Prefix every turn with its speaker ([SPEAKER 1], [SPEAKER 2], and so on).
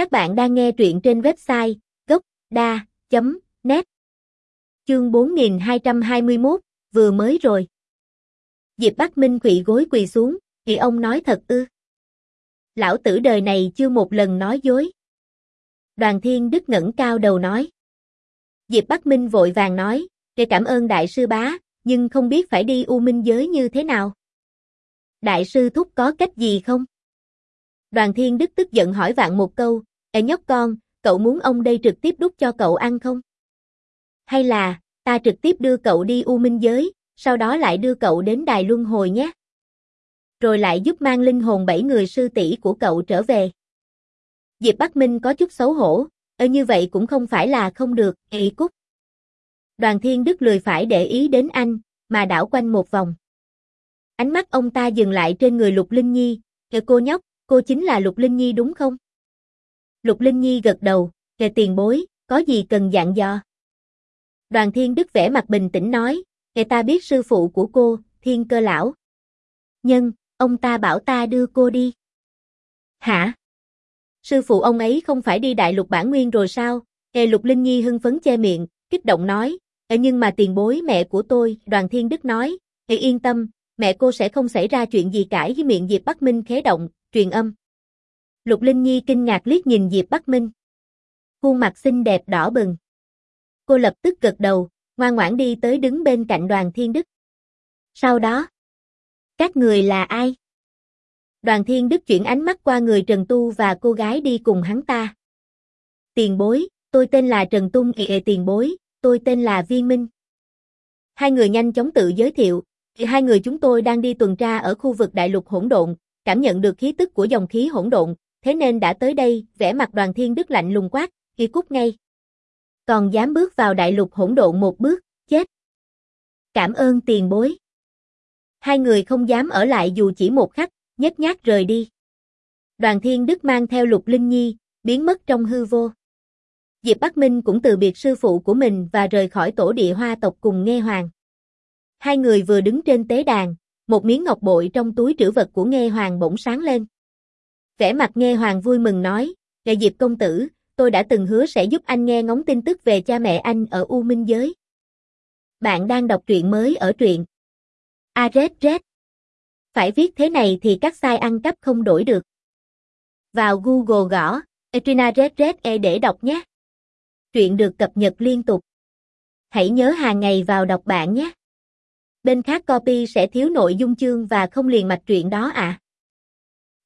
[SPEAKER 1] Các bạn đang nghe truyện trên website gocda.net Chương 4221, vừa mới rồi. Diệp Bắc Minh quỵ gối quỳ xuống, thì ông nói thật ư. Lão tử đời này chưa một lần nói dối. Đoàn Thiên Đức ngẩng cao đầu nói. Diệp Bắc Minh vội vàng nói, để cảm ơn đại sư bá, nhưng không biết phải đi U Minh giới như thế nào. Đại sư thúc có cách gì không? Đoàn Thiên Đức tức giận hỏi vạn một câu, Ê nhóc con, cậu muốn ông đây trực tiếp đút cho cậu ăn không? Hay là, ta trực tiếp đưa cậu đi U Minh Giới, sau đó lại đưa cậu đến Đài Luân Hồi nhé? Rồi lại giúp mang linh hồn bảy người sư tỷ của cậu trở về. Diệp Bắc Minh có chút xấu hổ, ơ như vậy cũng không phải là không được, ị cúc. Đoàn Thiên Đức lười phải để ý đến anh, mà đảo quanh một vòng. Ánh mắt ông ta dừng lại trên người Lục Linh Nhi, kìa cô nhóc, cô chính là Lục Linh Nhi đúng không? Lục Linh Nhi gật đầu, kề tiền bối, có gì cần dặn dò. Đoàn Thiên Đức vẽ mặt bình tĩnh nói, kề ta biết sư phụ của cô, Thiên Cơ Lão. Nhân, ông ta bảo ta đưa cô đi. Hả? Sư phụ ông ấy không phải đi đại lục bản nguyên rồi sao? Kề Lục Linh Nhi hưng phấn che miệng, kích động nói, Ê nhưng mà tiền bối mẹ của tôi, đoàn thiên đức nói, hãy yên tâm, mẹ cô sẽ không xảy ra chuyện gì cãi với miệng Diệp Bắc Minh khế động, truyền âm. Lục Linh Nhi kinh ngạc liếc nhìn Diệp Bắc Minh. Khuôn mặt xinh đẹp đỏ bừng. Cô lập tức gật đầu, ngoan ngoãn đi tới đứng bên cạnh đoàn thiên đức. Sau đó, các người là ai? Đoàn thiên đức chuyển ánh mắt qua người Trần Tu và cô gái đi cùng hắn ta. Tiền bối, tôi tên là Trần Tung ệ tiền bối, tôi tên là Viên Minh. Hai người nhanh chóng tự giới thiệu, hai người chúng tôi đang đi tuần tra ở khu vực đại lục hỗn độn, cảm nhận được khí tức của dòng khí hỗn độn, thế nên đã tới đây, vẻ mặt đoàn thiên đức lạnh lùng quát, ghi cút ngay. Còn dám bước vào đại lục hỗn độn một bước, chết. Cảm ơn tiền bối. Hai người không dám ở lại dù chỉ một khắc, nhếch nhác rời đi. Đoàn thiên đức mang theo lục linh nhi, biến mất trong hư vô. Diệp Bắc Minh cũng từ biệt sư phụ của mình và rời khỏi tổ địa hoa tộc cùng nghe hoàng. Hai người vừa đứng trên tế đàn, một miếng ngọc bội trong túi trữ vật của nghe hoàng bỗng sáng lên. Vẻ mặt nghe hoàng vui mừng nói, ngày Diệp công tử, tôi đã từng hứa sẽ giúp anh nghe ngóng tin tức về cha mẹ anh ở U Minh Giới. Bạn đang đọc truyện mới ở truyện. A rết rết. Phải viết thế này thì các sai ăn cắp không đổi được. Vào Google gõ, Etrina Red Red E để đọc nhé. Truyện được cập nhật liên tục. Hãy nhớ hàng ngày vào đọc bạn nhé. Bên khác copy sẽ thiếu nội dung chương và không liền mạch truyện đó ạ. À.